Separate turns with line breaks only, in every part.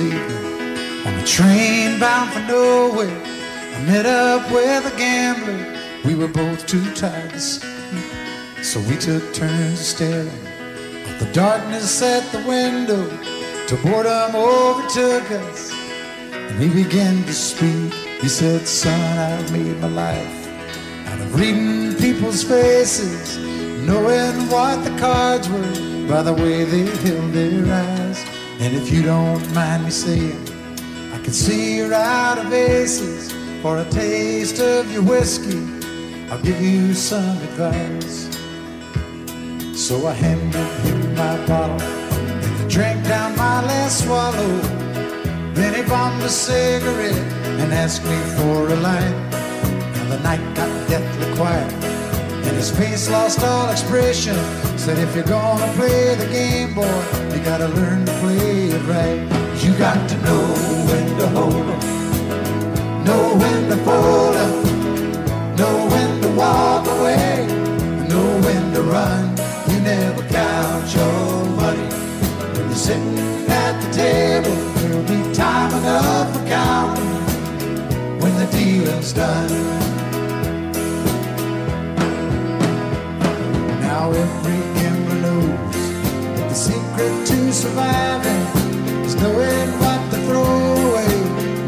Year's on a train bound for nowhere. I met up with a gambler. We were both too tired to sleep, so we took turns staring at the darkness at the window. Till boredom overtook us, and he began to speak. He said, "Son, I've made my life out of reading people's faces, knowing what the cards were by the way they held their eyes. And if you don't mind me saying, I can see you're out of aces. For a taste of your whiskey, I'll give you some advice. So I handed him my bottle, and he drank down my last swallow. Then he bombed a cigarette and asked me for a light. And the night got deathly quiet, his face lost all expression. Said, if you're gonna play the game, boy, you gotta learn to play it right. You got to know when to hold 'em, know when to fold 'em, know when to walk away, know when to run. You never count your money when you're sitting at the table. There'll be time enough for counting when the dealing's done. Now every gambler knows that the secret to surviving is knowing what to throw away,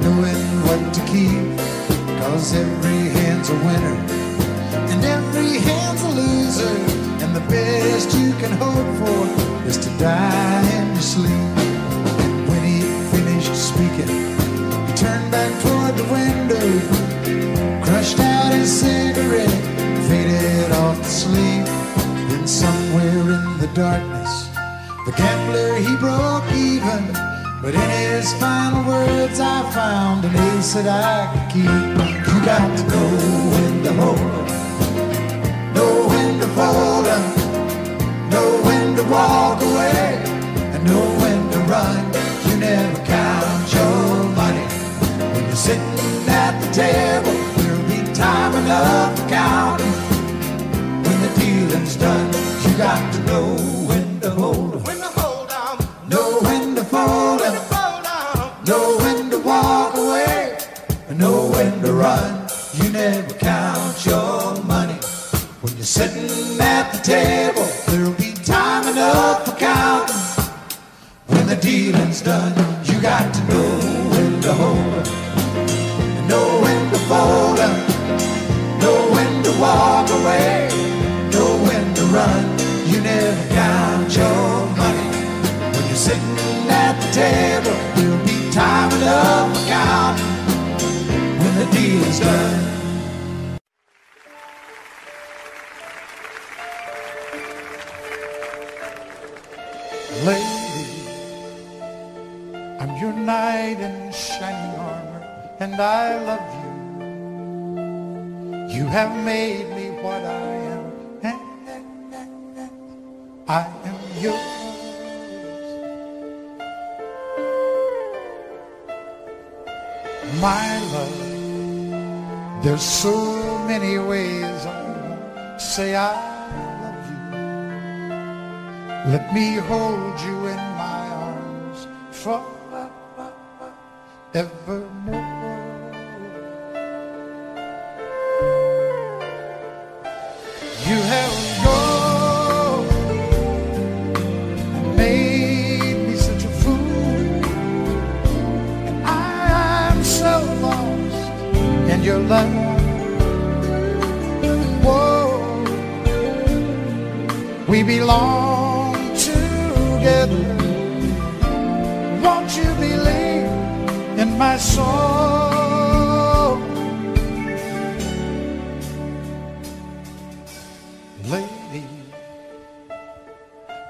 knowing what to keep. Cause every hand's a winner and every hand's a loser. And the best you can hope for is to die in your sleep. And when he finished speaking, he turned back toward the window, crushed out his cigarette, faded off to sleep. Somewhere in the darkness, the gambler he broke even. But in his final words, I found an ace that I could keep. You got to know when to hold know when to fold know when to walk away, and know when to run. You never count your money when you're sitting at the table. There'll be time enough to counting when the dealing's done. You got to know when to hold
When to hold on,
know when to fold
on.
know when to walk away, know when to run. You never count your money when you're sitting at the table. There'll be time enough for counting when the dealing's done. You got to know when to hold. know table. There'll be time enough for counting when the deal's done. Lady, I'm your knight in shining armor, and I love you. You have made me what I am, and I am yours. My love, there's so many ways I say I love you. Let me hold you in my arms forevermore. You have your love. Whoa, we belong together. Won't you believe in my soul? Lady,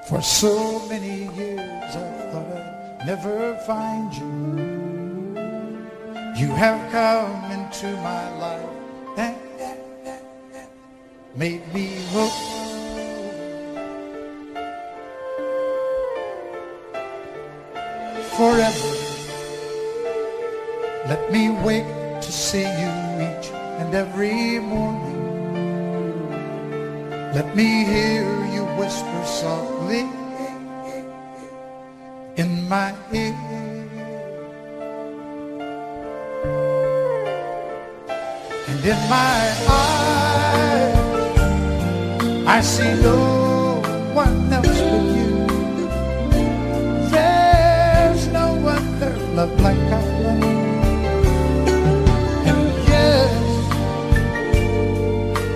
for so many years I thought I'd never find you. You have come into my life and made me whole. Forever, let me wake to see you each and every morning. Let me hear you whisper softly in my ear. And in my eyes, I see no one else but you. There's no other love like I love. And yes,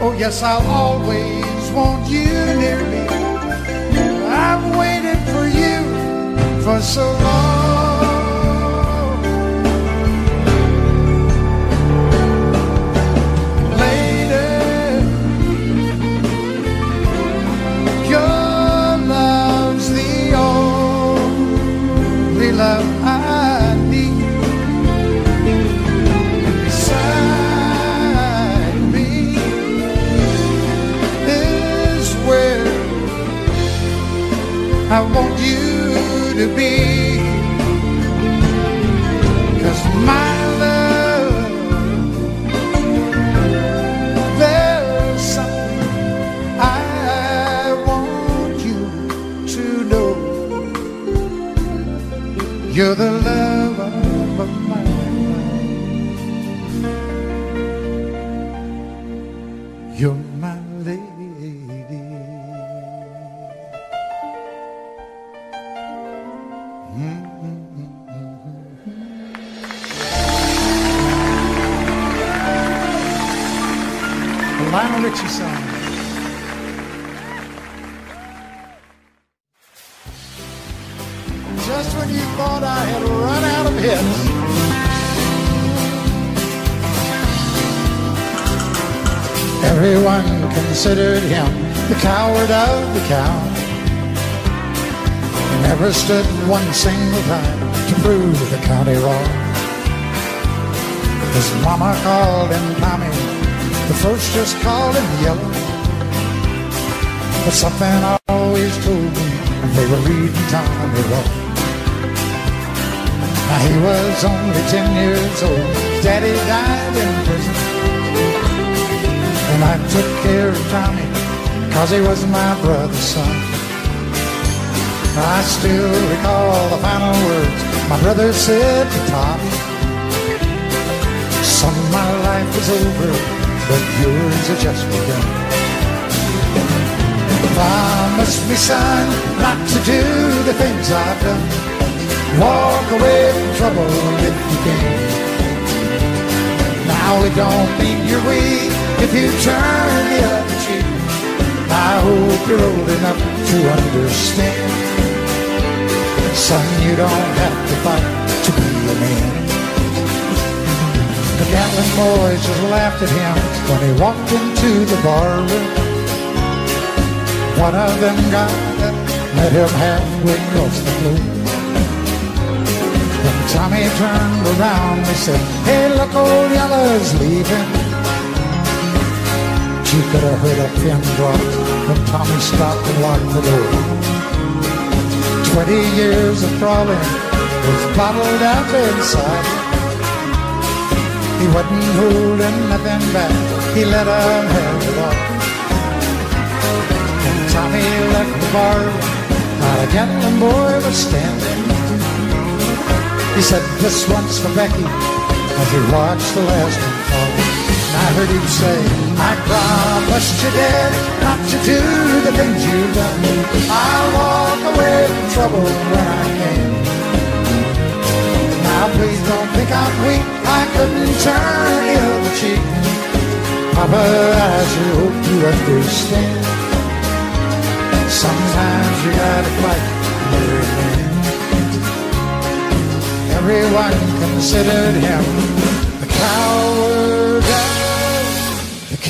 oh yes, I'll always want you near me. I've waited for you for so long. The cow. He never stood one single time to prove the county wrong. His mama called him Tommy, the folks just called him Yellow. But something always told me they were reading Tommy wrong. Now he was only ten years old, daddy died in prison. And I took care of Tommy, cause he was my brother's son. I still recall the final words my brother said to Tommy. Son, my life is over, but yours has just begun. Promise me, son, not to do the things I've done. Walk away from trouble if you can. Now it don't mean you're weak if you turn the other. I hope you're old enough to understand. Son, you don't have to fight to be a man. The Gatlin boys just laughed at him when he walked into the bar room. One of them got up, met him halfway across the floor. When Tommy turned around, they said, Hey, look, old Yellow's leaving. You could have heard a pin drop when Tommy stopped and locked the door. Twenty years of crawling was bottled up inside. He wasn't holding nothing back. He let have it all. And Tommy left the bar. Not a Gatlin boy was standing. He said, "This one's for Becky." As he watched the last one fall. I heard him say, "I promised you, Dad, not to do the things you've done. I'll walk away from trouble when I can." Now please don't think I'm weak. I couldn't turn the other cheek. Papa, I sure hope you understand. Sometimes you gotta fight a man. Everyone considered him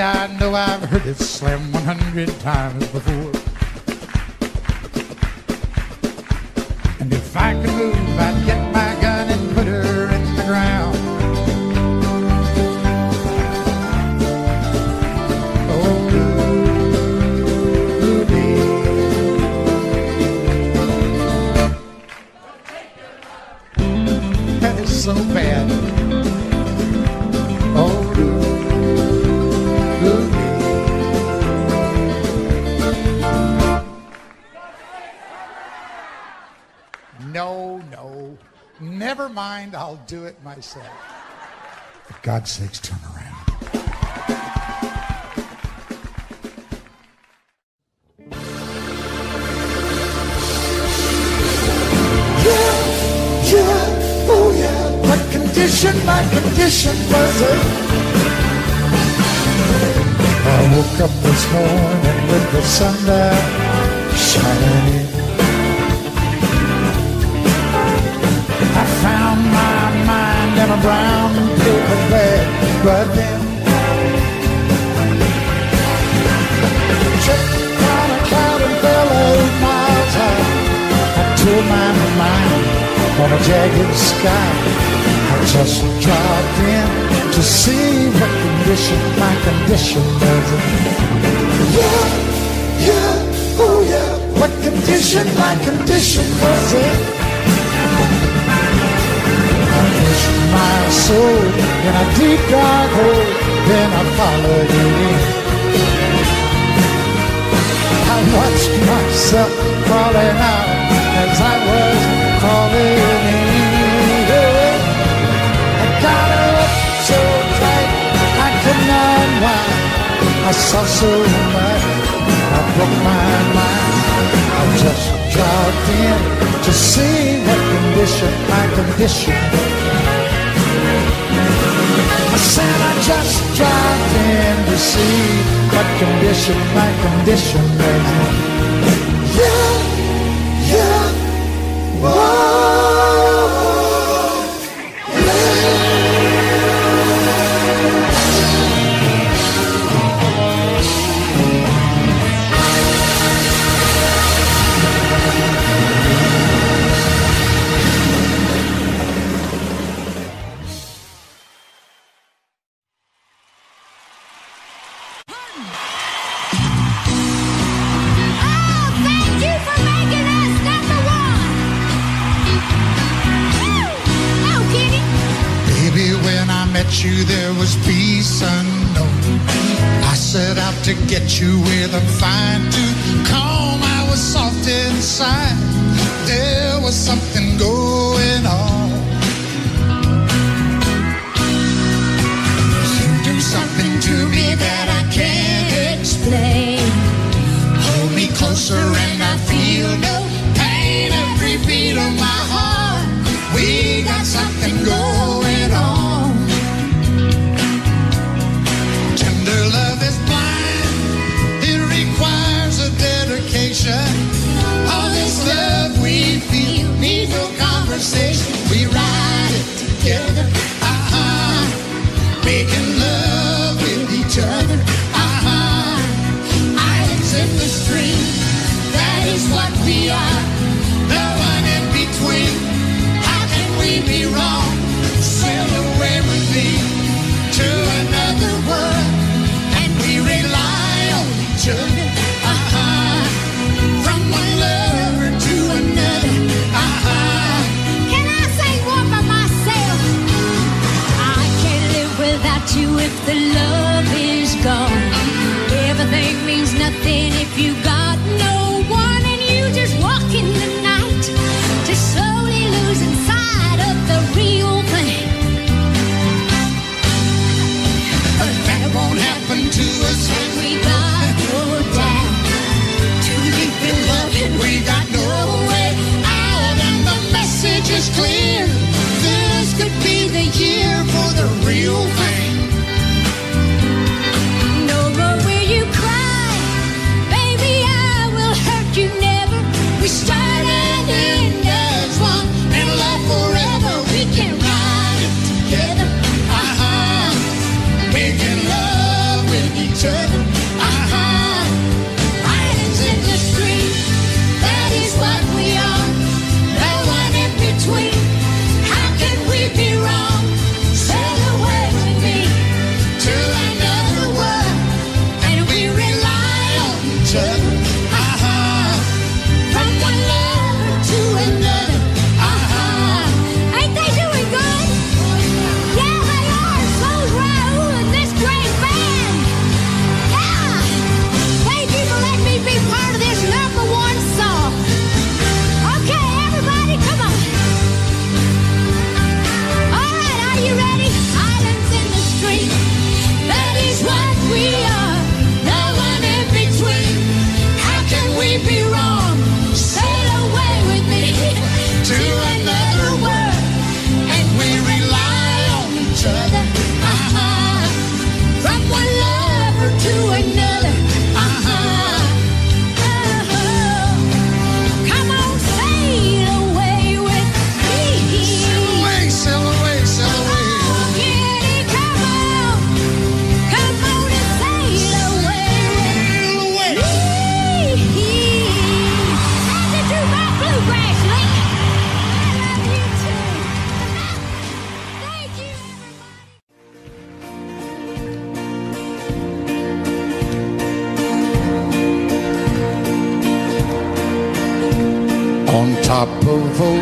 I know I've heard it slam 100 times before. And if I could move, I'd get my Never mind, I'll do it myself. For God's sakes, turn around. Yeah, yeah, oh yeah. What condition, my condition was it? I woke up this morning with the sun down shining I found my mind in a brown paper bag, but then tripped on a cloud and eight miles high. I tore my mind on a jagged sky. I just dropped in to see what condition my condition was in. Yeah, yeah, oh yeah, what condition my condition was in. My soul in a deep dark hole, oh, then I followed it in. I watched myself crawling out as I was crawling in. I got up so tight I could not unwind. I saw so much, I broke my mind. I just dropped in to see what condition my condition. I said I just dropped in to see what condition my condition was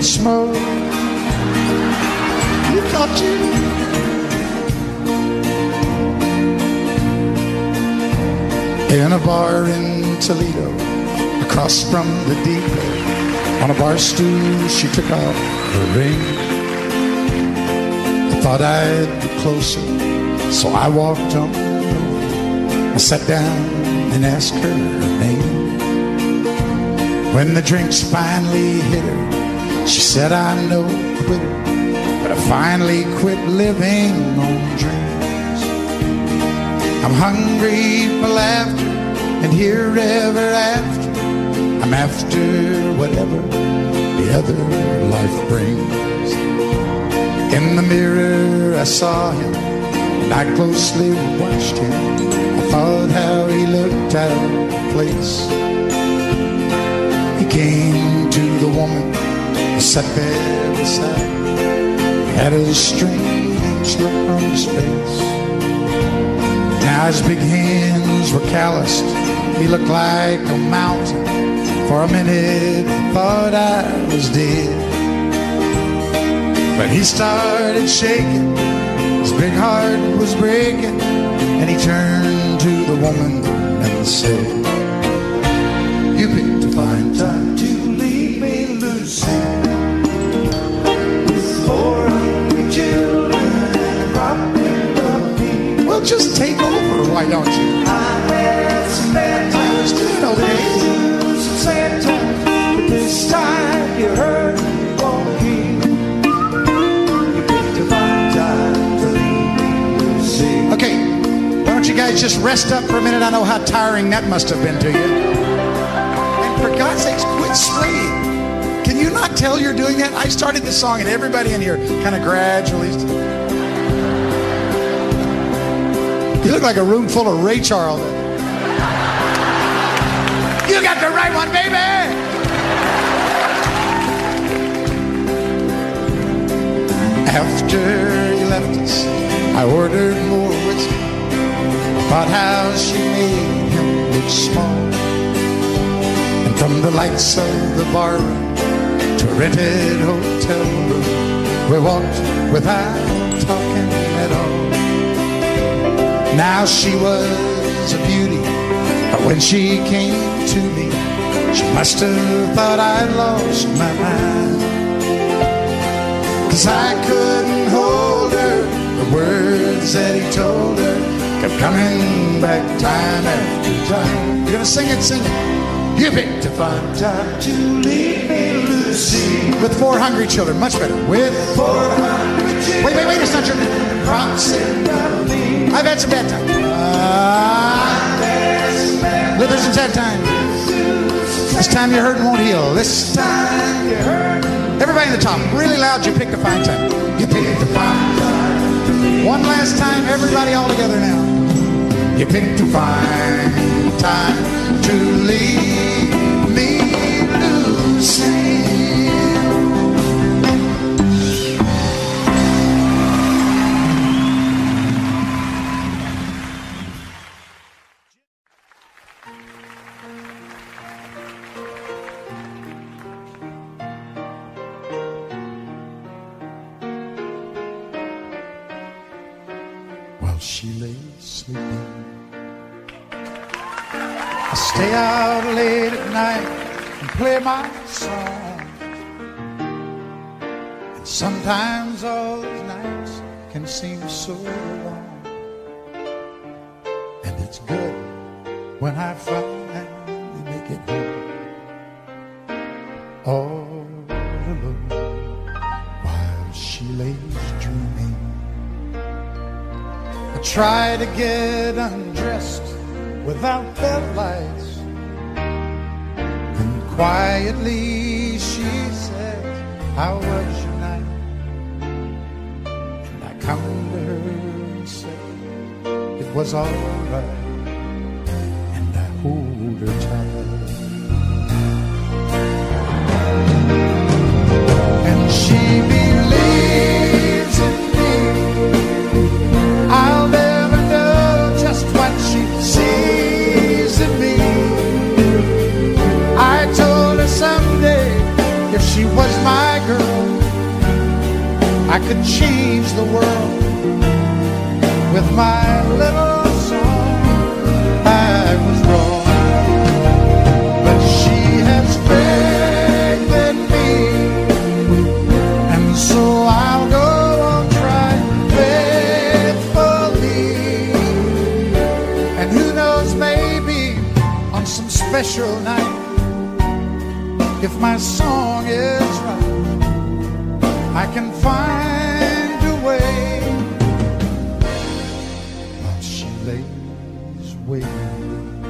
smoke. You got you. In a bar in Toledo, across from the depot, on a bar stool, she took out her ring. I thought I'd be closer, so I walked on. I sat down and asked her her name. When the drinks finally hit her, she said, no quitter, but I finally quit living on dreams. I'm hungry for laughter and here ever after. I'm after whatever the other life brings. In the mirror, I saw him and I closely watched him. I thought how he looked out of place. He came to the woman sat there beside. Had a strange look on his face. Now his big hands were calloused. He looked like a mountain. For a minute, I thought I was dead. But he started shaking. His big heart was breaking. And he turned to the woman and said, You picked a fine time Just take over, why don't you? I time. Okay, why don't you guys just rest up for a minute? I know how tiring that must have been to you. And for God's sakes, quit swaying. Can you not tell you're doing that? I started this song and everybody in here kind of gradually. You look like a room full of Ray Charles. You got the right one, baby! After he left us, I ordered more whiskey. Thought how she made him look small. And from the lights of the bar to rented hotel room, we walked without talking at all. Now she was a beauty, but when she came to me, she must have thought I'd lost my mind. Cause I couldn't hold her, the words that he told her kept coming back time after time. You're gonna sing it, sing it. You picked a fine time to leave me, Lucille. With four hungry children, much better. With four hungry children. Wait, wait, wait, it's not your promising I've had some bad times. Ah, there's some sad times. This time your hurting won't heal. This time you hurt. Everybody in the top, really loud. You pick the fine time. You pick the fine time. One last time, everybody all together now. You pick the fine time to leave me, Lucille. Sometimes all those nights can seem so long. And it's good when I finally make it home. All alone while she lays dreaming. I try to get undressed without bed lights. Then quietly she says, How was your come to her and say, It was alright. And I hold her tight. And she could change the world with my little song. I was wrong, but she has faith in me. And so I'll go on trying faithfully. And who knows, maybe on some special night, if my song is right, I can find a way while she lays waiting.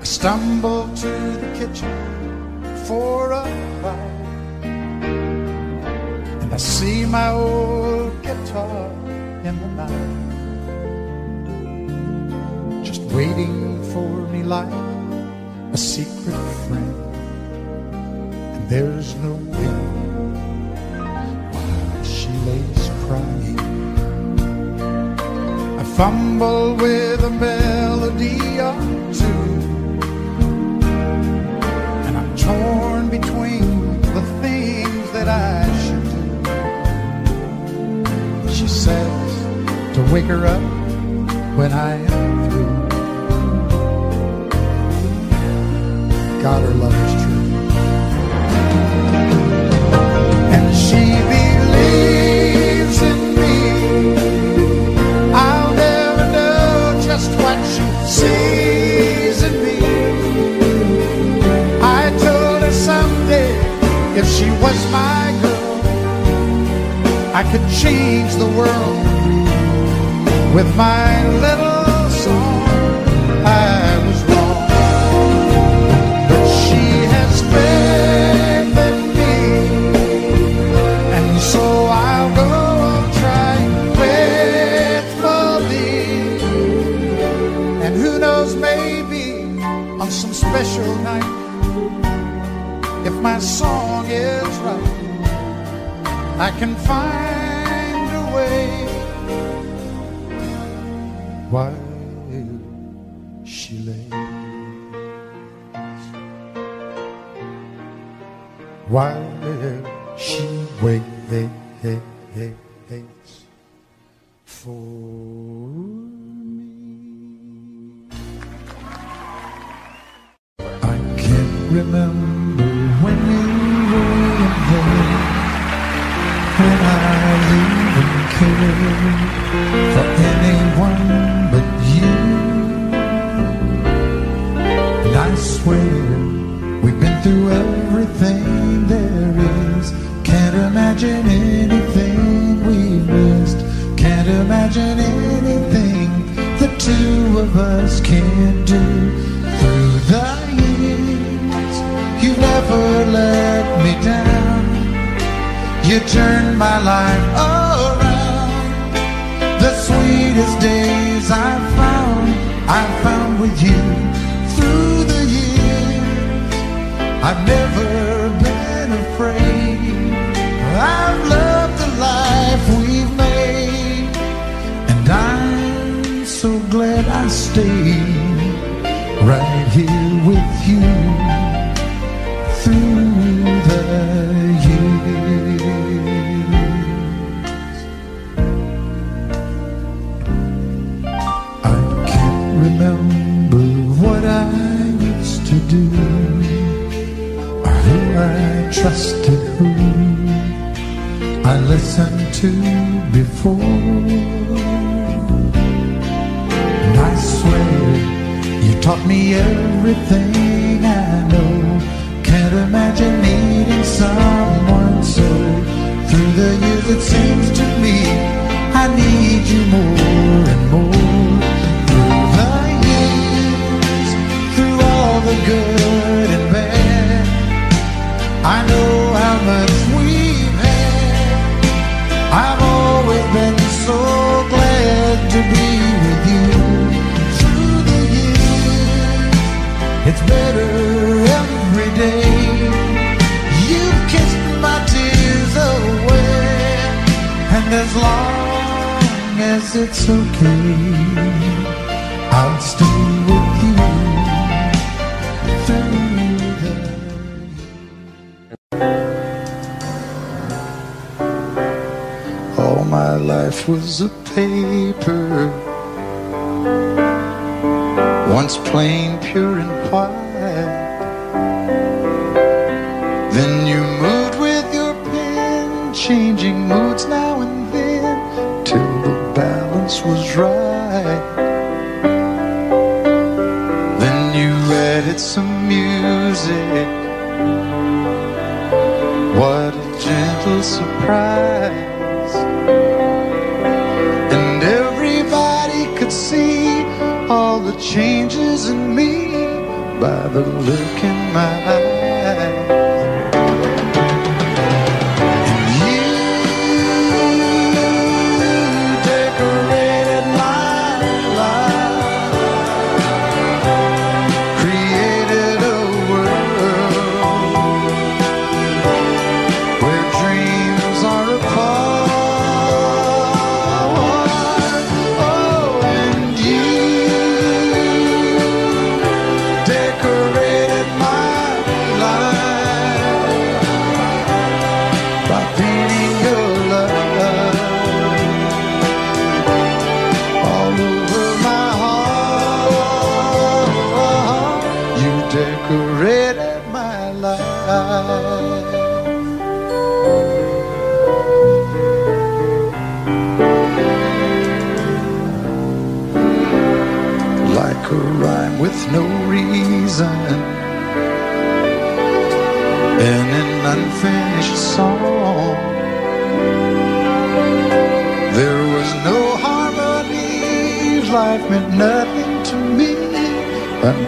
I stumble to the kitchen for a bite. And I see my old guitar in the night, just waiting for me like a secret friend. And there's no wind fumble with a melody or two. And I'm torn between the things that I should do. She says to wake her up when I am through. God, her love was my girl, I could change the world with my little song. I was wrong, but she has faith in me, and so I'll go on trying faithfully. And who knows, maybe on some special night, if my song I can find a way. While You turned my life around. The sweetest days I found, I found with you through the years. I've never listened to before. And I swear you taught me everything I know. Can't imagine needing someone so. Through the years, it seems to me I need you more. it's okay. I'll stay with you through the. All my life was a pain.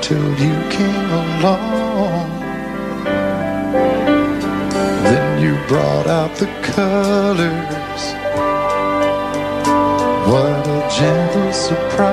until you came along. Then you brought out the colors. What a gentle surprise.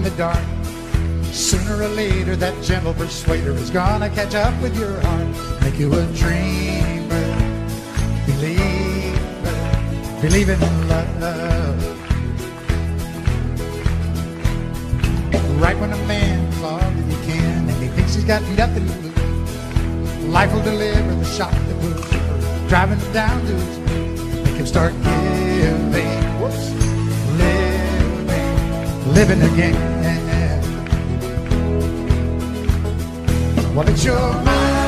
in the dark. Sooner or later, that gentle persuader is gonna catch up with your heart, make you a dreamer, believer, believe in love. Right when a man's logged and he can, and he thinks he's got nothing to lose, life will deliver the shock that will driving him down to his make him start giving, living, living again. Well, it's your mind.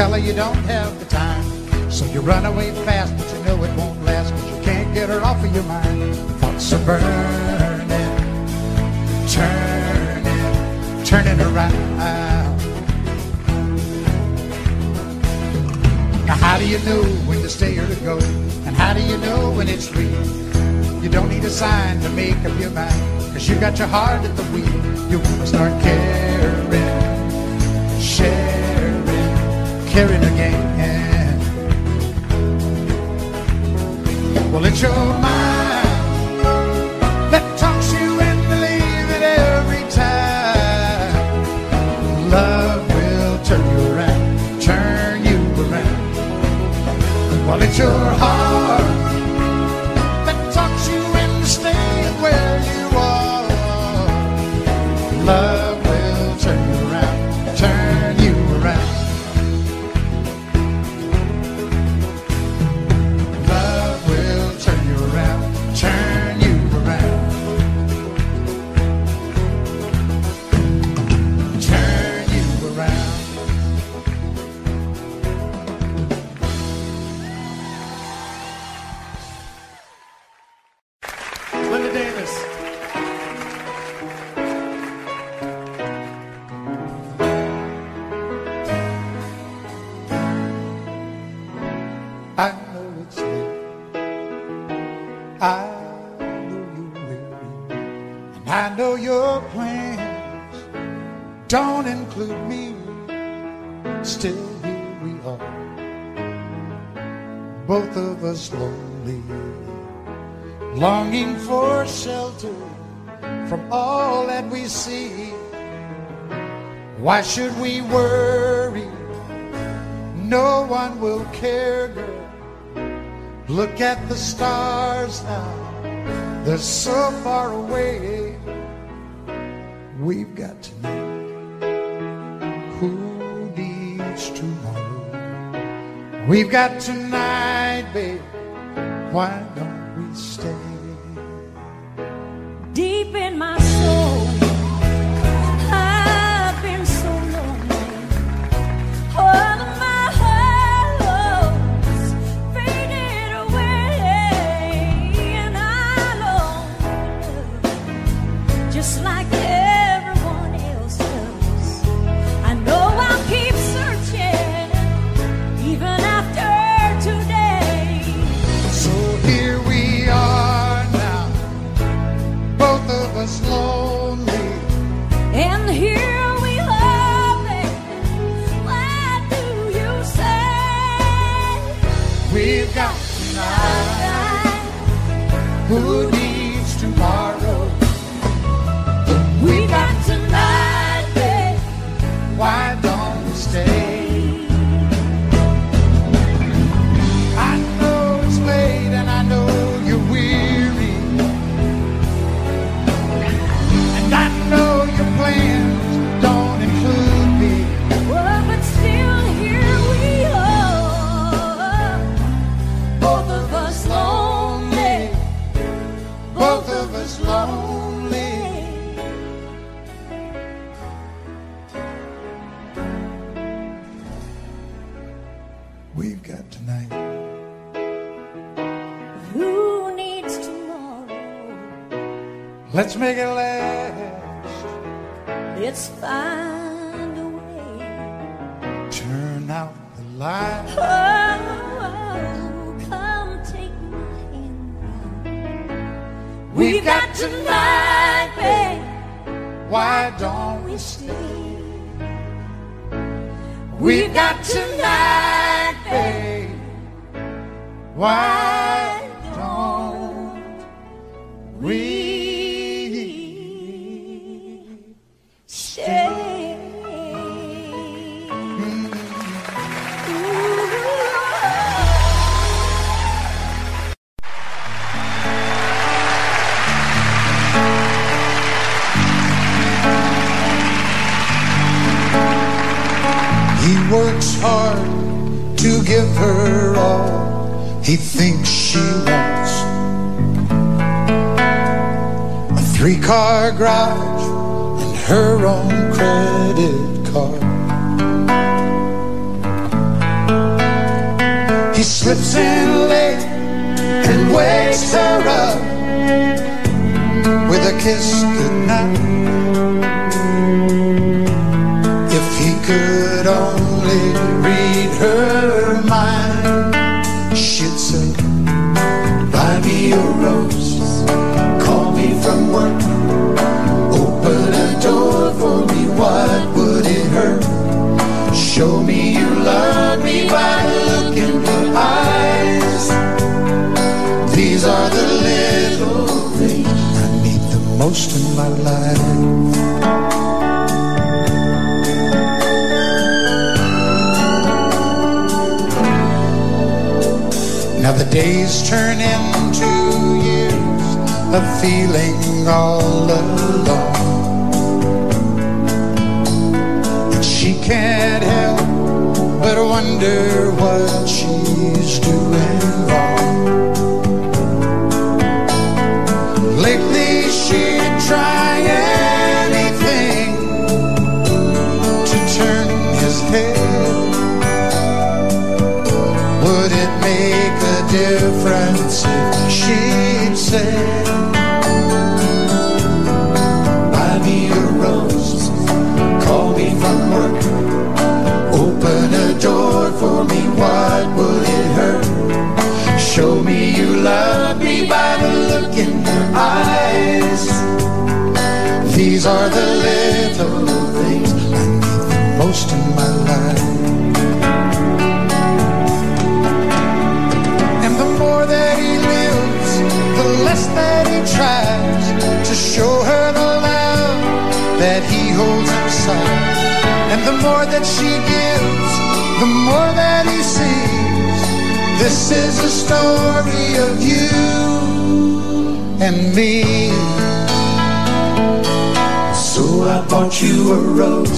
tell her you don't have the time. So you run away fast, but you know it won't last, cause you can't get her off of your mind. Thoughts are burning, turning, turning around. Now how do you know when to stay or to go? And how do you know when it's real? You don't need a sign to make up your mind, cause you got your heart at the wheel. You wanna start caring. caring again. Well, it's your mind. we see. Why should we worry? No one will care, girl. Look at the stars now, they're so far away. We've got tonight. Who needs tomorrow? We've got tonight, babe. Why Make it last.
a
feeling. You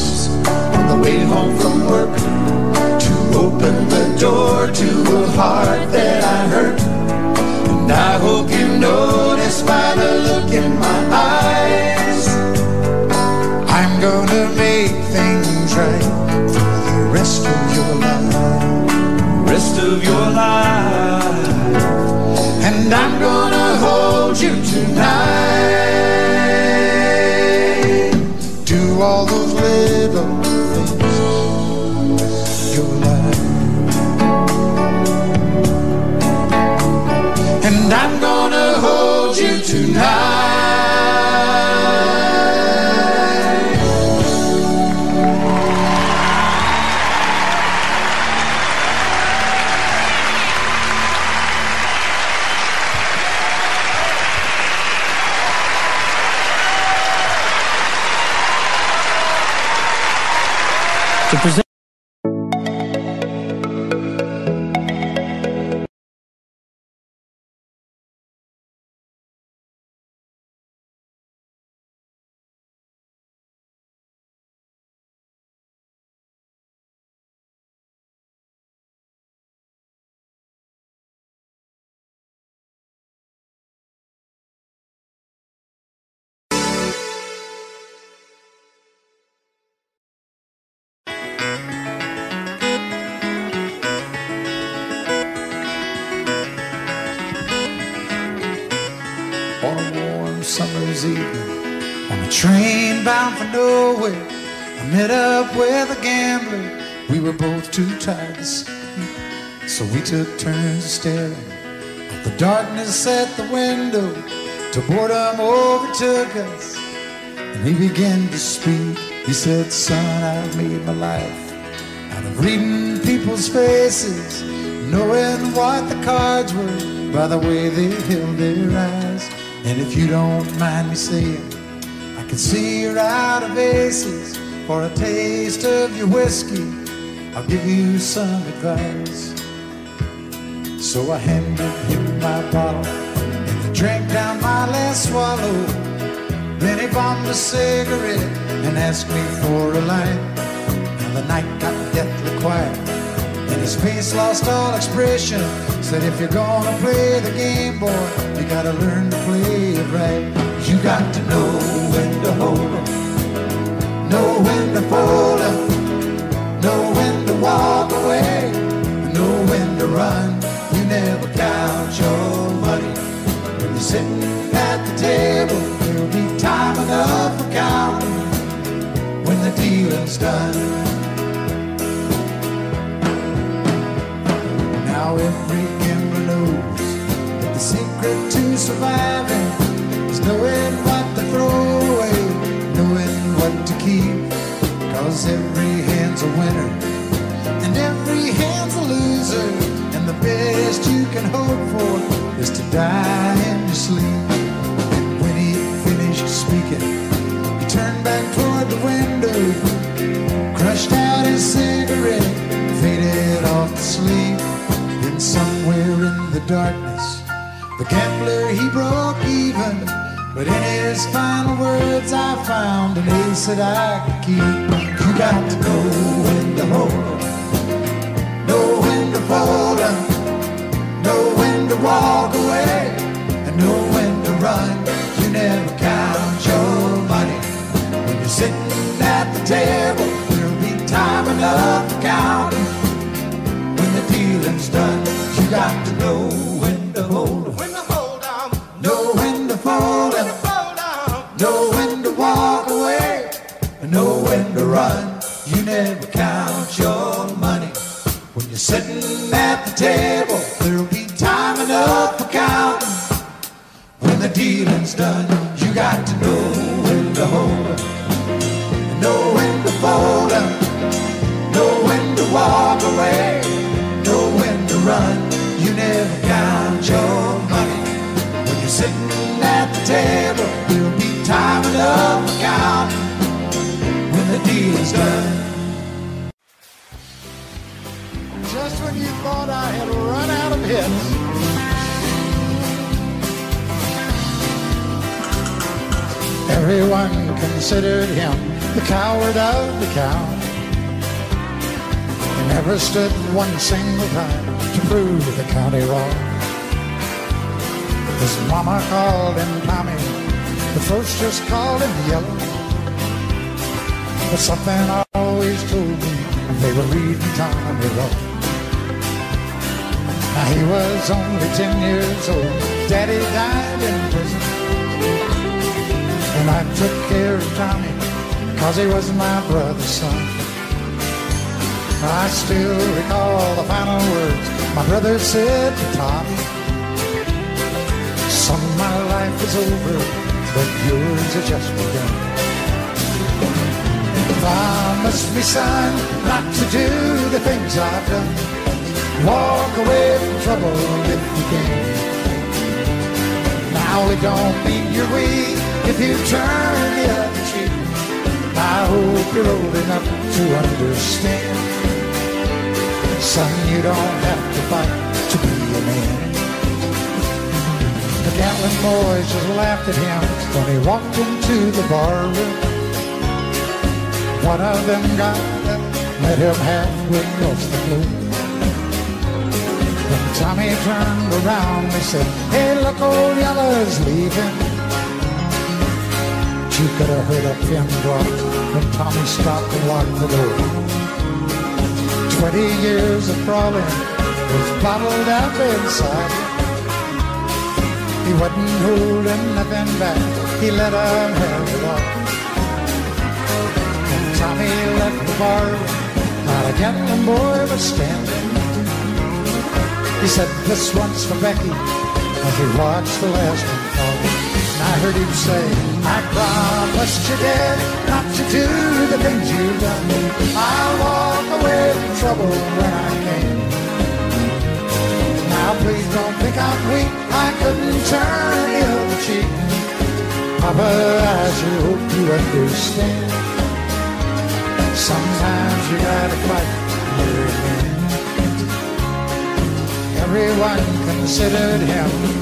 train bound for nowhere. I met up with a gambler. We were both too tired to sleep, so we took turns staring at the darkness at the window. Till boredom overtook us, and he began to speak. He said, "Son, I've made my life out of reading people's faces, knowing what the cards were by the way they held their eyes. And if you don't mind me saying, can see you're out of aces. For a taste of your whiskey, I'll give you some advice. So I handed him my bottle, and he drank down my last swallow. Then he bombed a cigarette and asked me for a light. Now the night got deathly quiet, and his face lost all expression. Said, if you're gonna play the game, boy, you gotta learn to play it right. Got to know when to hold 'em, know when to fold 'em, know when to walk away, know when to run. You never count your money when you're sitting at the table. There'll be time enough for counting when the dealing's done. Now every gambler knows that the secret to surviving is knowing what to throw away, knowing what to keep. Cause every hand's a winner and every hand's a loser. And the best you can hope for is to die in your sleep. And when he finished speaking, he turned back toward the window, crushed out his cigarette, faded off to sleep. Then somewhere in the darkness, the gambler he broke even. But in his final words, I found an ace that I could keep. You got to know when to hold know when to fold 'em, know when to walk away, and know when to run. You never count your money when you're sitting at the table. There'll be time enough to counting considered him the coward of the cow. He never stood one single time to prove the county wrong. His mama called him Tommy, the folks just called him Yellow. But something always told me they were reading Tommy wrong. Now he was only ten years old. Daddy died in prison. And I took care of Tommy, cause he was my brother's son. I still recall the final words my brother said to Tommy. Son, my life is over, but yours has just begun. Promise me, son, not to do the things I've done. Walk away from trouble if you can. Now it don't mean you're weak if you turn the other cheek. I hope you're old enough to understand. Son, you don't have to fight to be a man. The Gatlin boys just laughed at him when he walked into the bar room. One of them got met him halfway across the floor. When Tommy turned around, they said, Hey, look, old Yellow's leaving. You could have heard a pin drop when Tommy stopped and locked the door. Twenty years of crawling was bottled up inside. He wasn't holding nothing back. He let him have it all. When Tommy left the bar, not a Gatlin boy was standing. He said, this one's for Becky, as he watched the last one fall. I heard him say, I promised you, Dad, not to do the things you've done. I'll walk away from trouble when I can. Now please don't think I'm weak, I couldn't turn the other cheek. Papa, I sure hope you understand. Sometimes you gotta fight a man. Everyone considered him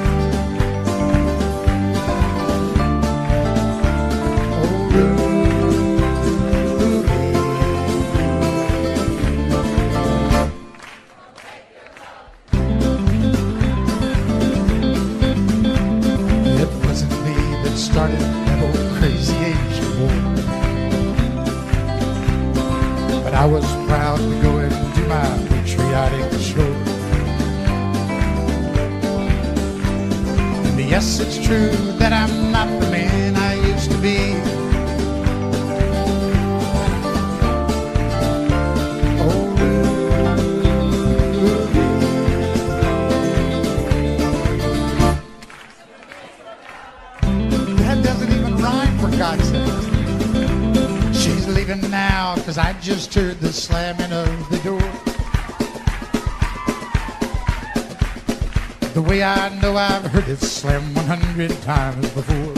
I know I've heard it slam 100 times before.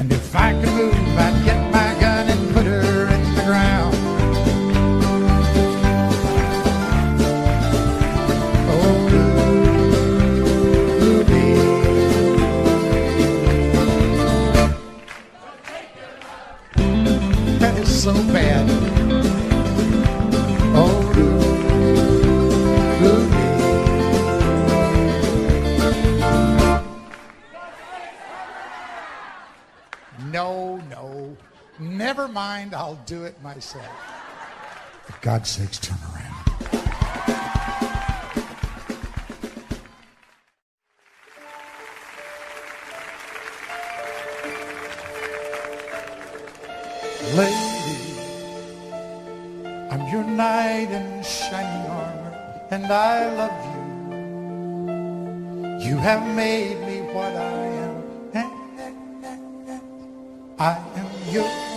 And if I could move, I'd get said. For God's sakes, turn around. Lady, I'm your knight in shining armor, and I love you. You have made me what I am, and I am yours.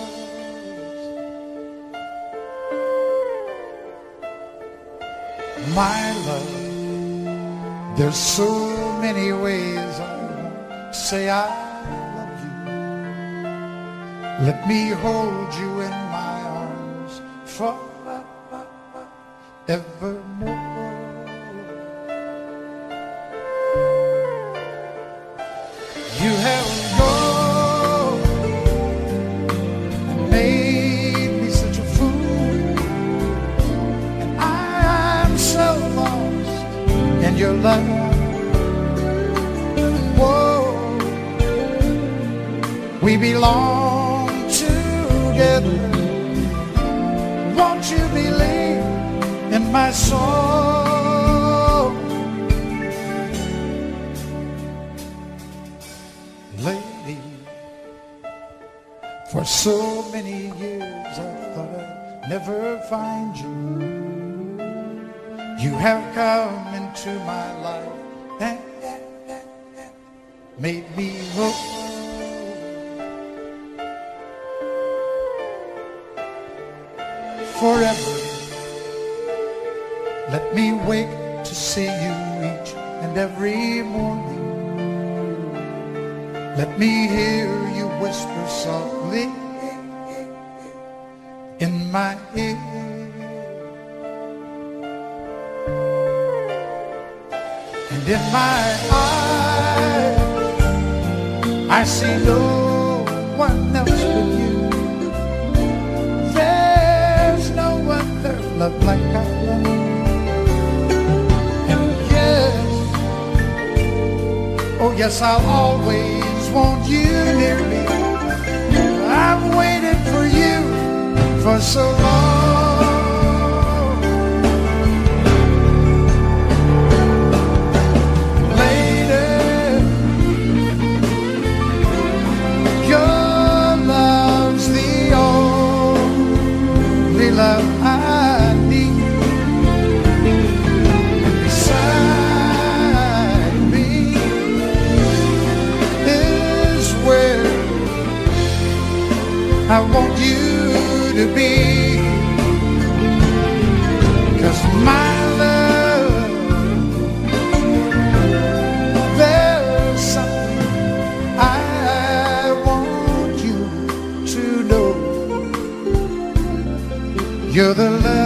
my love. There's so many ways I say I love you. Let me hold you in my arms forever. you to be. Cause my love, there's something I want you to know. You're the love.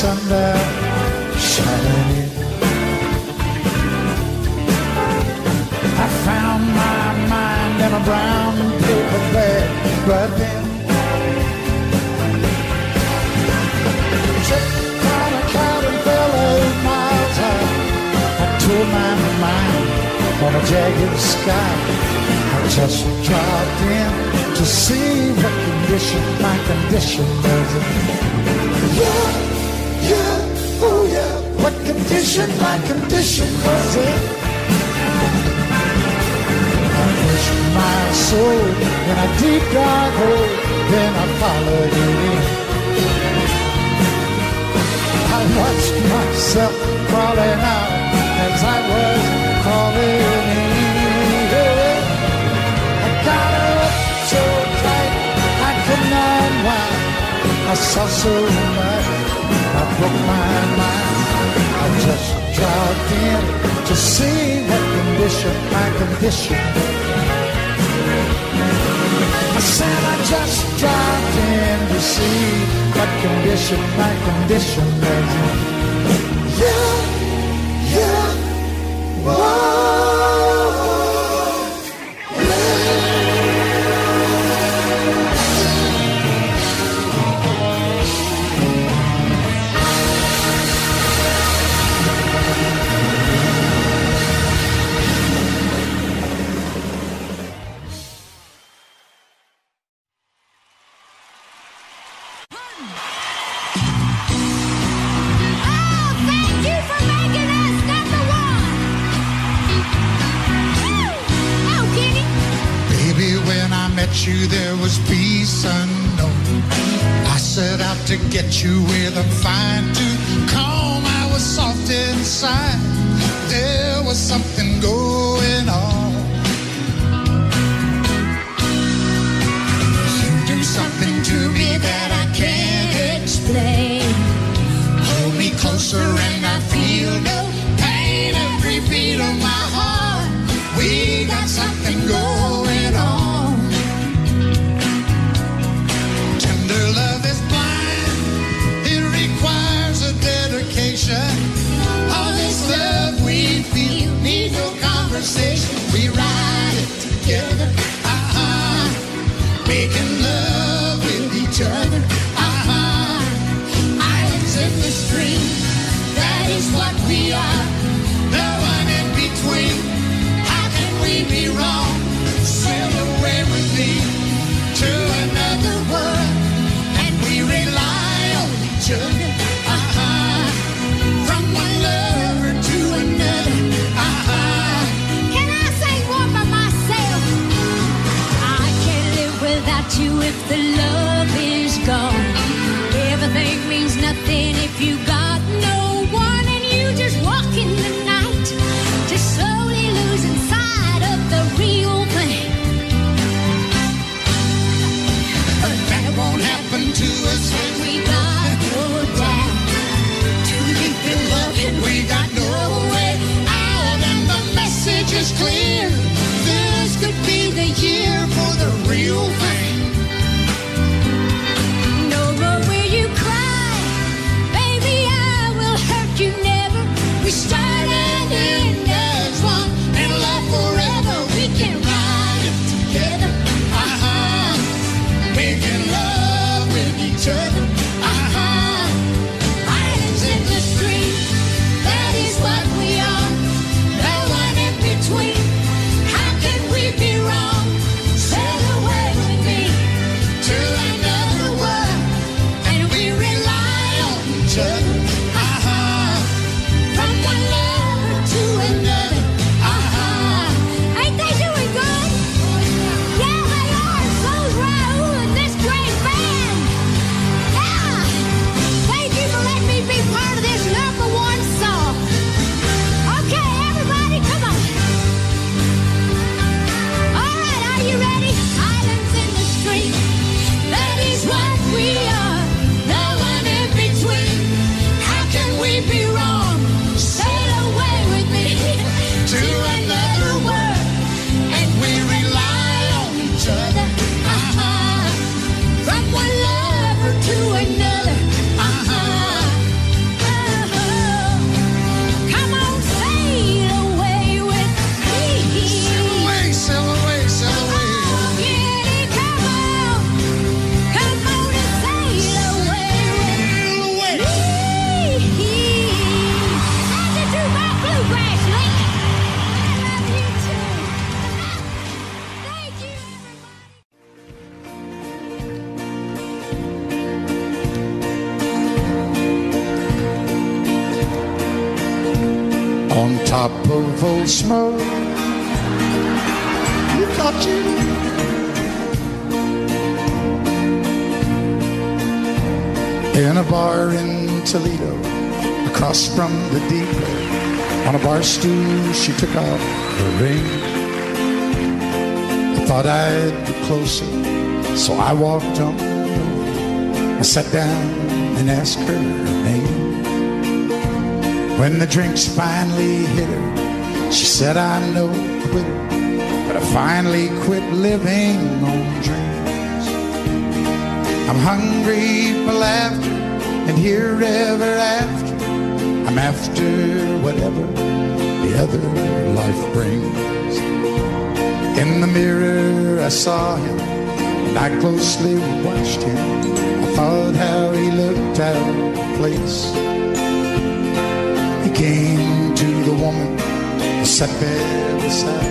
Sunday. should met you, there was peace unknown. I set out to get you with a fine tooth comb. I was soft inside. There was something going smoke. You thought you. In a bar in Toledo, across from the depot, on a bar stool, she took off her ring. I thought I'd be closer, so I walked up. I sat down and asked her her name. When the drinks finally hit her, she said, I know quitter, but I finally quit living on dreams. I'm hungry for laughter and here ever after. I'm after whatever the other life brings. In the mirror, I saw him, and I closely watched him. I thought how he looked out of place. He came to the woman Sapphire sight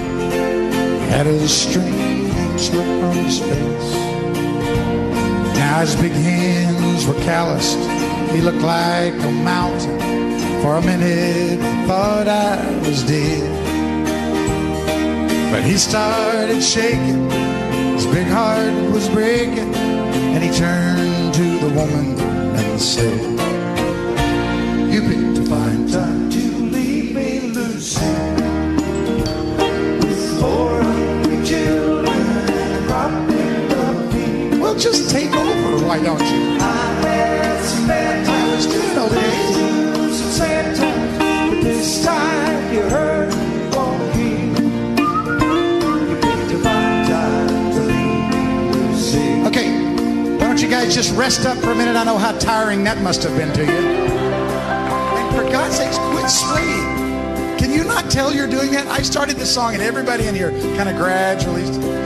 had a strange look on his face. Now his big hands were calloused. He looked like a mountain. For a minute, I thought I was dead. But he started shaking. His big heart was breaking. And he turned to the woman and said, why don't you? Okay, why don't you guys just rest up for a minute? I know how tiring that must have been to you. And for God's sakes, quit swaying. Can you not tell you're doing that? I started this song and everybody in here kind of gradually.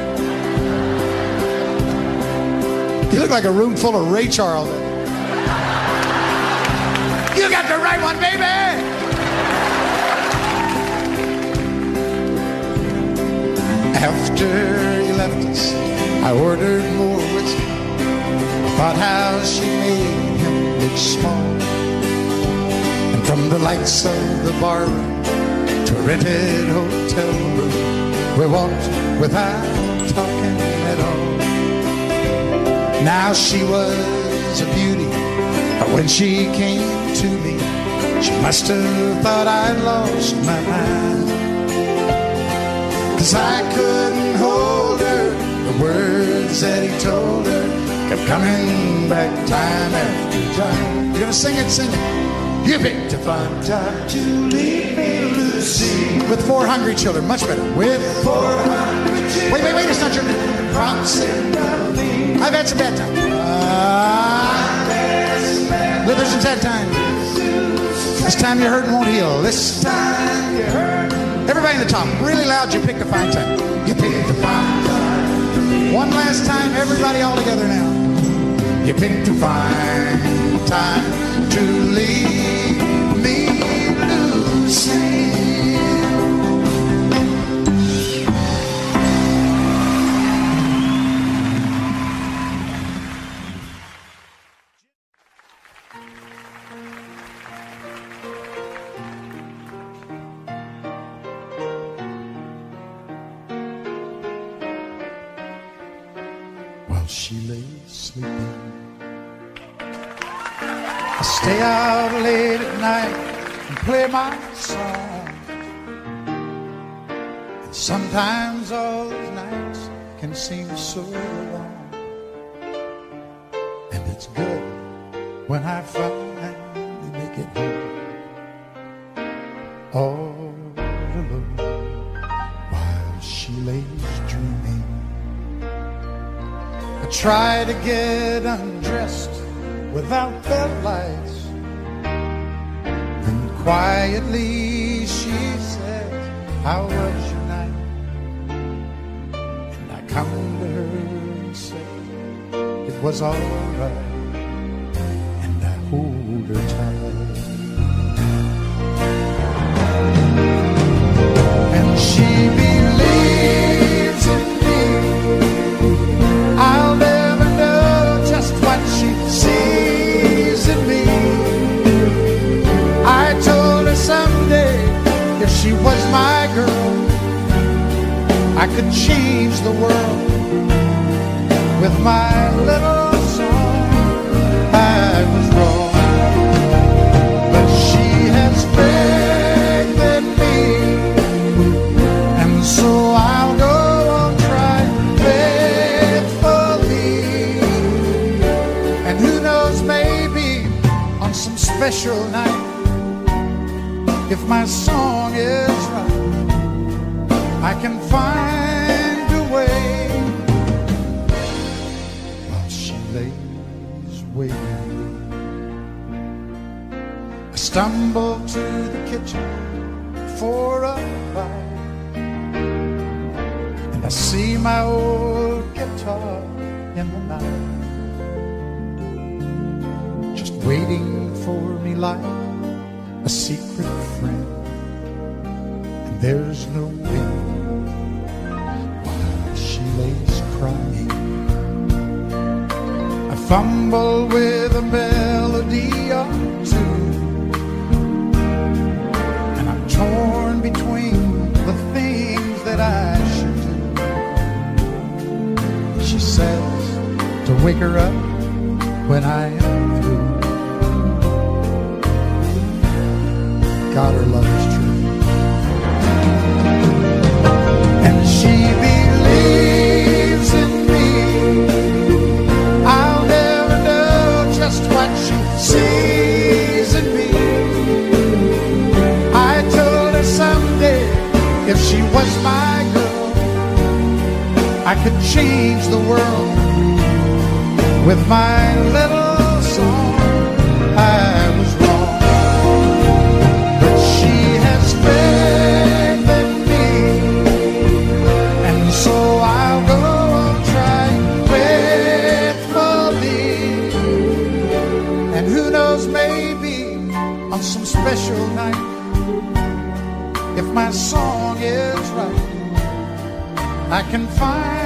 You look like a room full of Ray Charles. You got the right one, baby! After you left us, I ordered more whiskey. Thought how she made him look small. And from the lights of the bar to a rented hotel room, we walked without talking. Now she was a beauty, but when she came to me, she must have thought I'd lost my mind. Cause I couldn't hold her, the words that he told her kept coming back time after time. You're gonna sing it, sing it. You picked a fine time to leave me, Lucille. With four hungry children, much better. With four hungry children. Wait, wait, wait, it's not your promising I've had some bad times. Ah, live some sad times. This time your hurt and won't heal. This time you're hurt. Everybody in the top, really loud. You pick a fine time. You pick a fine time. One last time, everybody all together now. You pick a fine time to leave so long. And it's good when I finally make it home. All alone while she lays dreaming. I try to get undressed without the lights. Then quietly she says, How was your was alright. And I hold her tight. And she believes in me. I'll never know just what she sees in me. I told her someday if she was my girl, I could change the world with my little my song is right, I can find a way while she lays waiting. I stumble to the kitchen for a bite. And I see my old guitar in the night, just waiting for me like a secret there's no way while she lays crying. I fumble with a melody or two, and I'm torn between the things that I should do. She says to wake her up when I am. I could change the world with my little song. I was wrong, but she has faith in me, and so I'll go on trying faithfully. And who knows, maybe on some special night, if my song is right, I can find.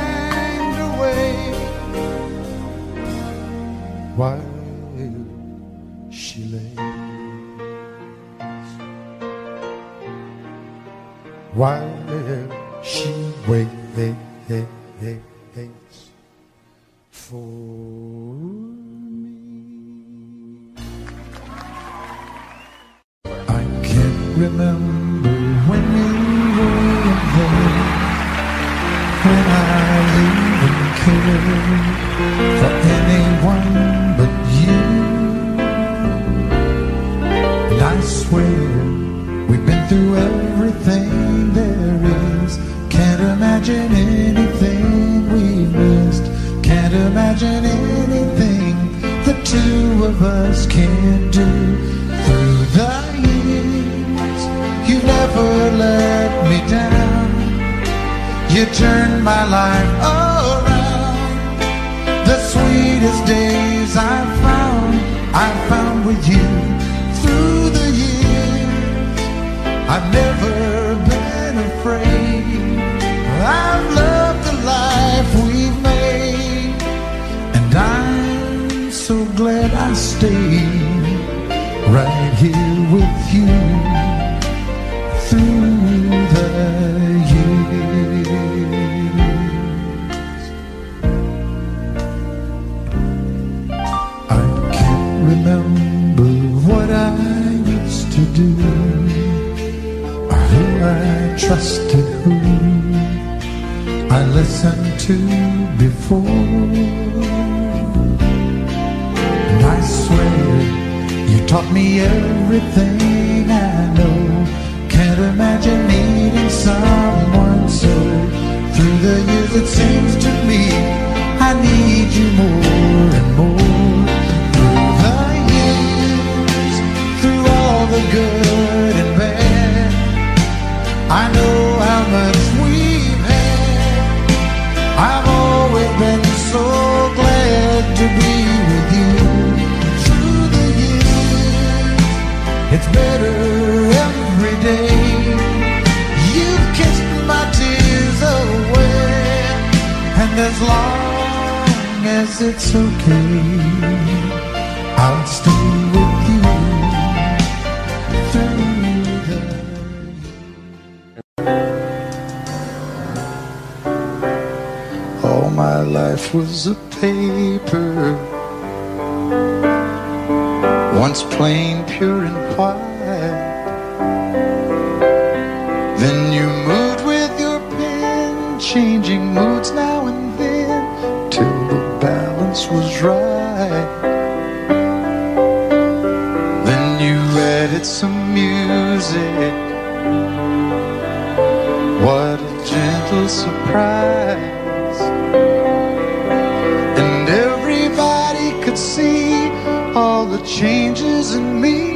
changes in me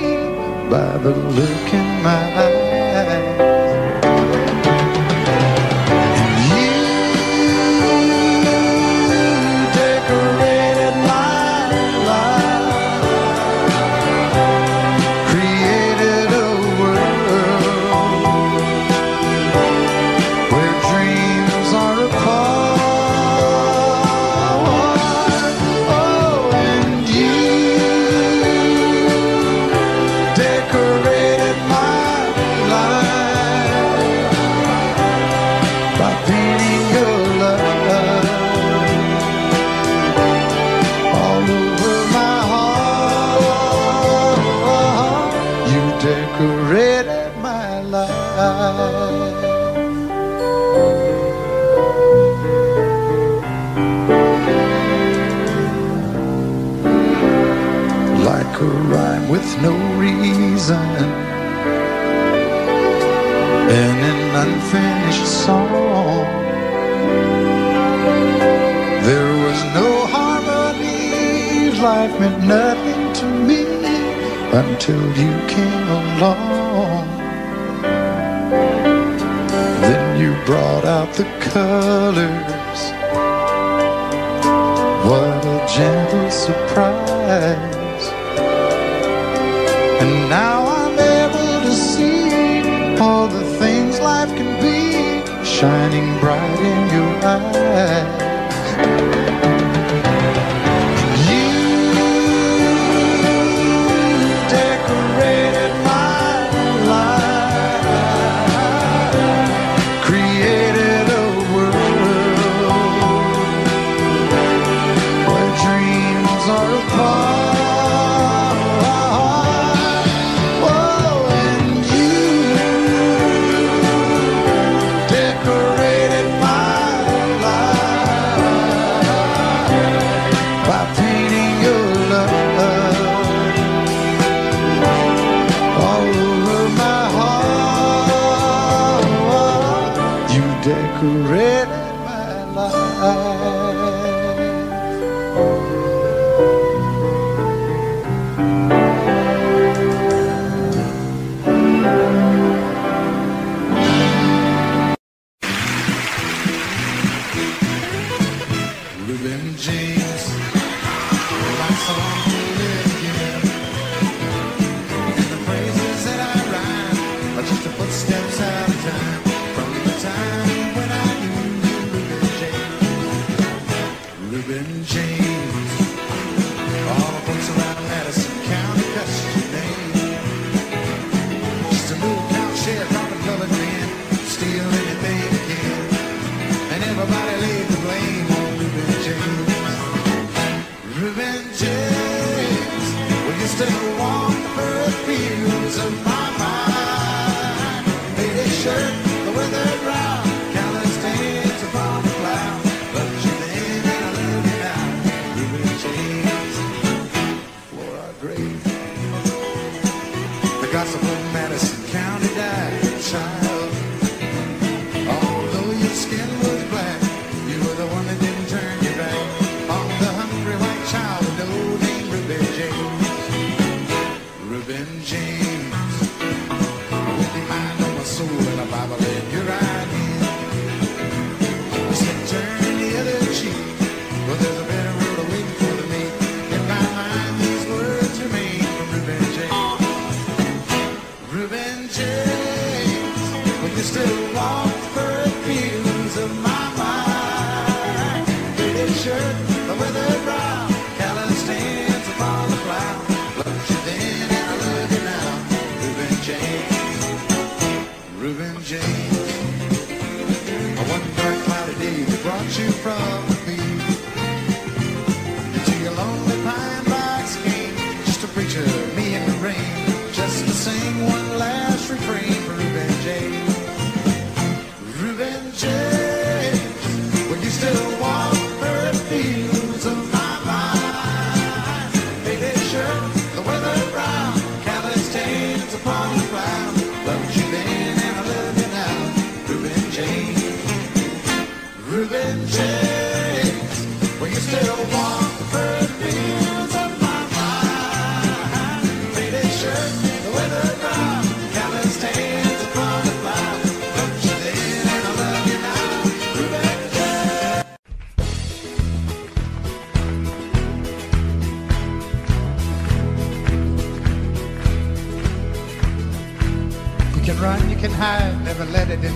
by the look in my eyes. meant nothing to me until you came along. Then you brought out the colors. What a gentle surprise. And now I'm able to see all the things life can be shining bright in your eyes.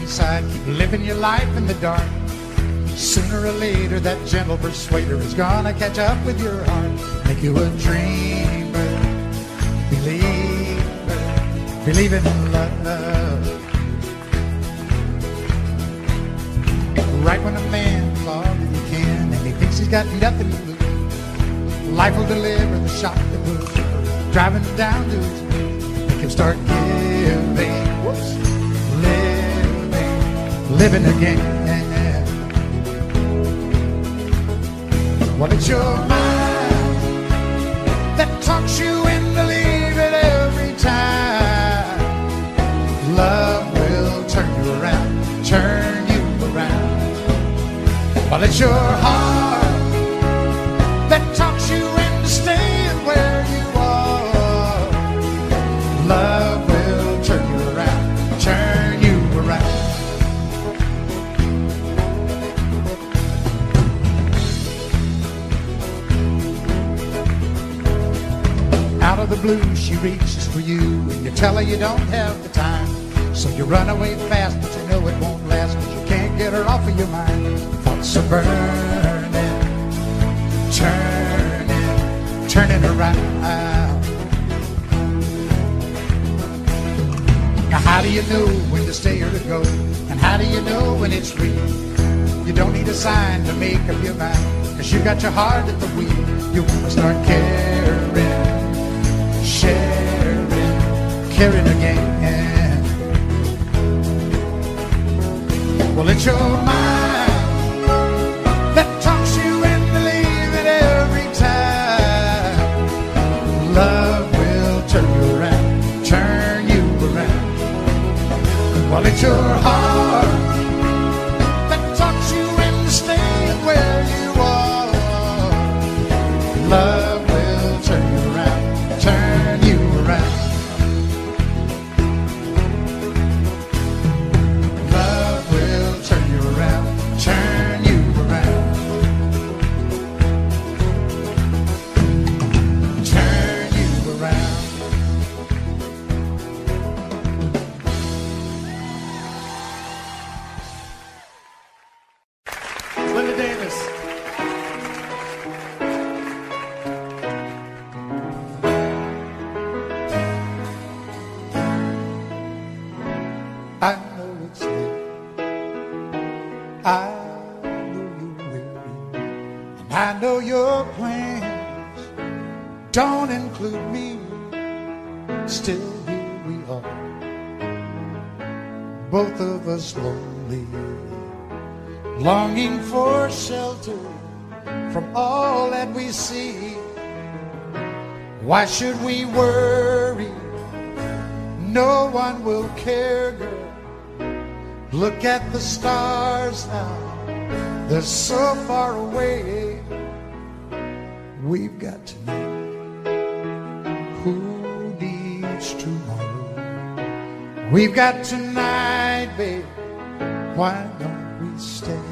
inside, living your life in the dark. Sooner or later, that gentle persuader is gonna catch up with your heart, make you a dreamer, believer, believe in love. Right when a man's flawed and he can, and he thinks he's got nothing to lose, life will deliver the shot that will driving him down to his knees, make him start giving living again. Well, it's your mind that talks you into leaving every time. Love will turn you around, turn you around. Well, it's your heart blue, she reaches for you, and you tell her you don't have the time. So you run away fast, but you know it won't last, cause you can't get her off of your mind. Thoughts are burning, turning, turning around. Now, how do you know when to stay or to go? And how do you know when it's real? You don't need a sign to make up your mind, cause you got your heart at the wheel. You wanna start caring, caring again. Well, it's your mind that talks you into leaving every time. Love will turn you around, turn you around. Well, it's your lonely longing for shelter from all that we see. Why should we worry? No one will care, girl. Look at the stars now, they're so far away. We've got tonight. Who needs tomorrow? We've got tonight, babe. Why don't we stay?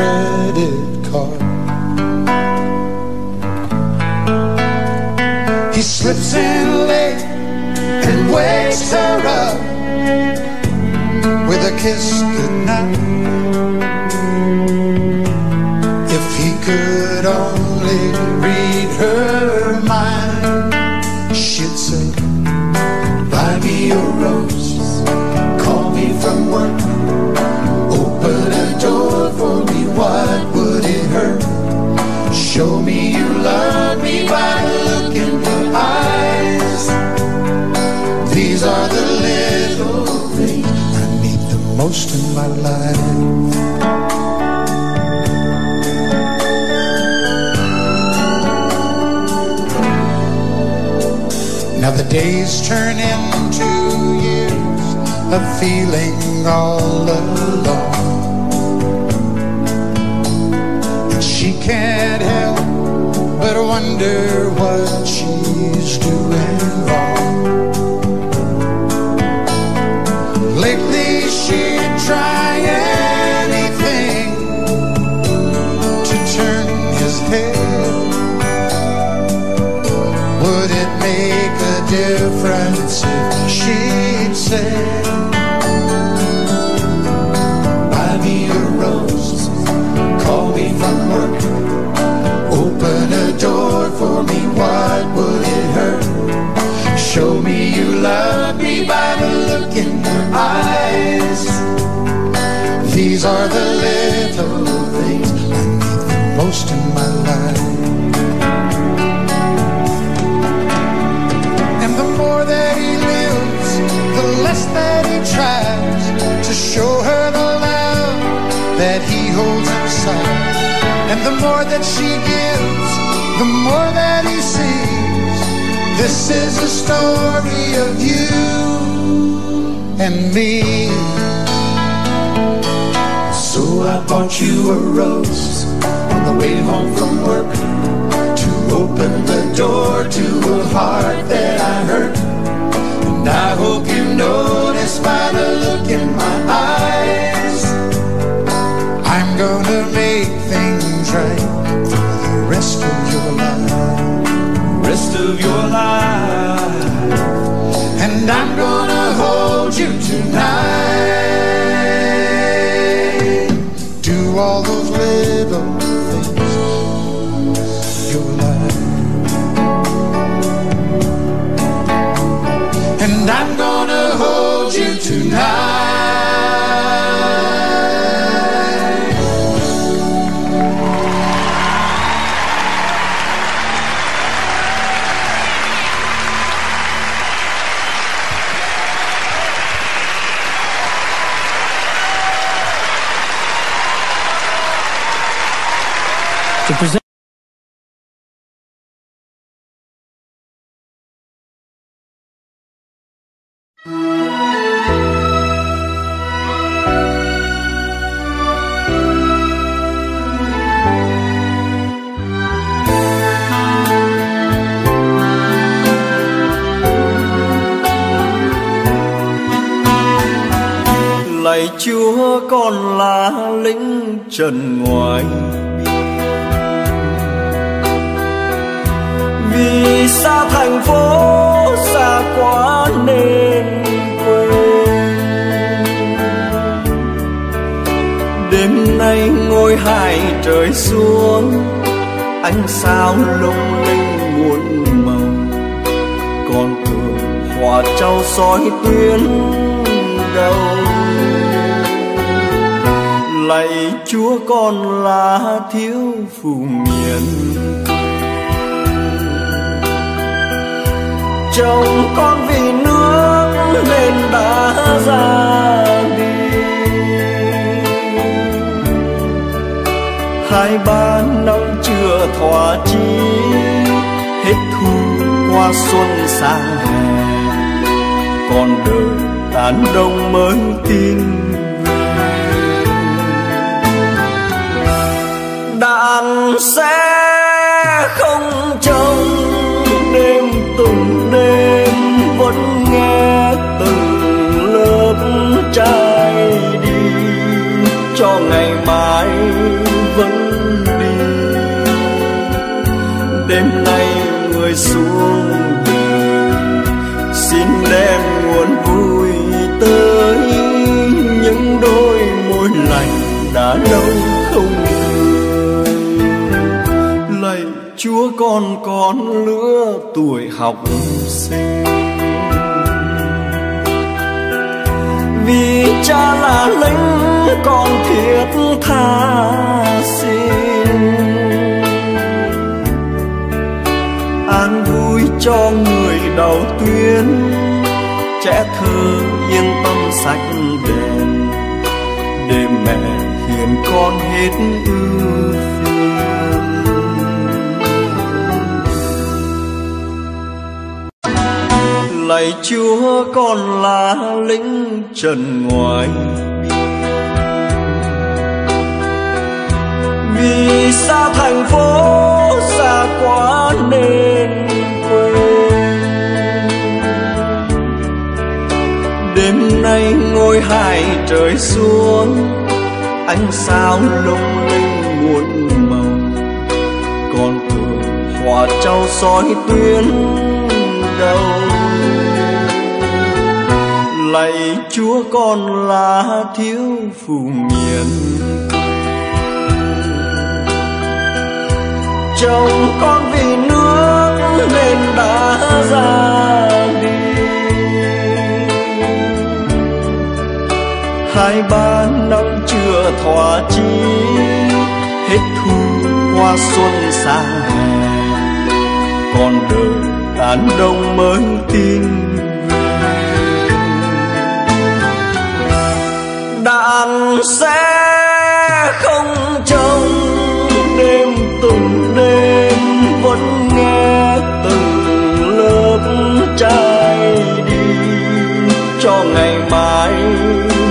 Credit card. He slips in late and wakes her up with a kiss goodnight. Most in my life. Now the days turn into years of feeling all alone. And she can't help but wonder what she's doing by the look in your eyes. These are the little things I need the most in my life. And the more that he lives, the less that he tries to show her the love that he holds inside. And the more that she gives, the more that he sees. This is a story of you and me. So I bought you a rose on the way home from work to open the door to a heart that I hurt. And I hope you notice by the look in
lính thiếu miền chồng con vì nước nên đã ra đi. Hai ba năm chưa thỏa chí, hết thu qua xuân sang hè. Còn đời tàn đông mới tin. Con con lứa tuổi học sinh. Vì cha là lính, con thiết tha xin. An vui cho người đầu tuyến, trẻ thơ yên tâm sạch đèn. Để mẹ hiền con hết ưu lạy chúa con là lính trần ngoài. Vì xa thành phố, xa quá nên quên. Đêm nay ngôi hai trời xuống, ánh sao lung linh muôn màu. Còn thường hòa trao soi tuyến đầu lạy chúa con là thiếu phụ miền. Chồng con vì nước nên đã ra đi. Hai ba năm chưa thỏa chí, hết thu qua xuân sang hè còn đời đàn đông mới tin. Đàn sẽ không trông đêm từng đêm vẫn nghe từng lớp trai đi. Cho ngày mai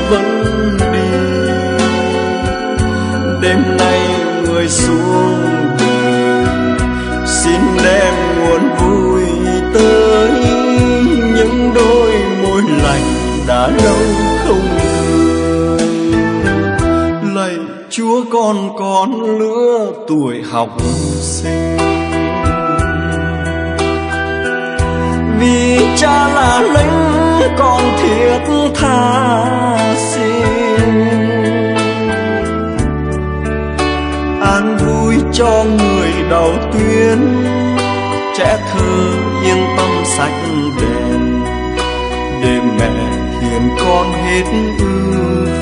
vẫn đi. Đêm nay người xuống xin đem nguồn vui tới những đôi môi lành đã lâu. Con con lứa tuổi học sinh. Vì cha là lính, con thiết tha xin. An vui cho người đầu tuyến trẻ thơ yên tâm sạch đèn để mẹ hiền con hết ưu